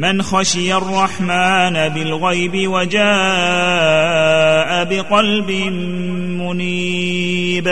من خشي الرحمن بالغيب وجاء بقلب منيب.